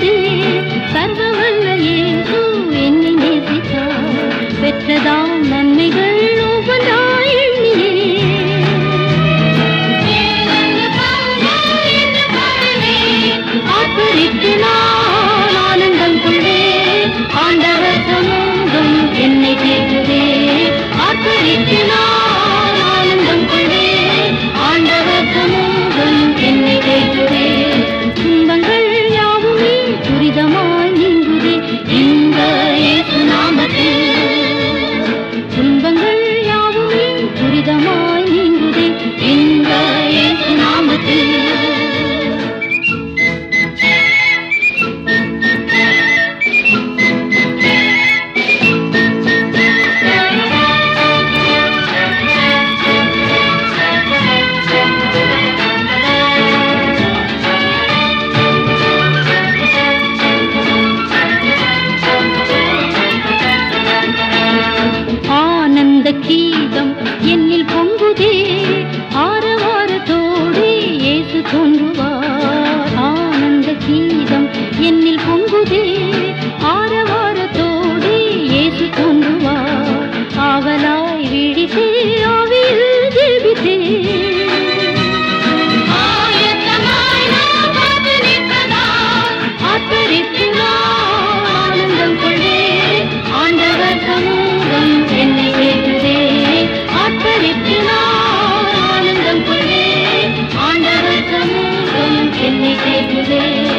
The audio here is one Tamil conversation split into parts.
செய்து சர்வவல்ல இயேசு என்னை நேசித்தார் பெற்றதாம் நன்மைகள் ஒவ்வொன்றாய் எண்ணியே ஆப்பரித்து நான் today.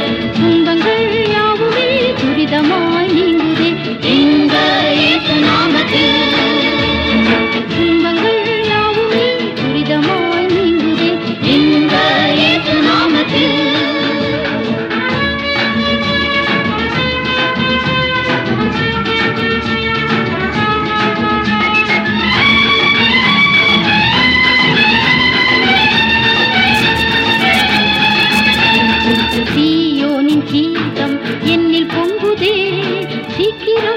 என்னில் பொங்குதே சீக்கிரம்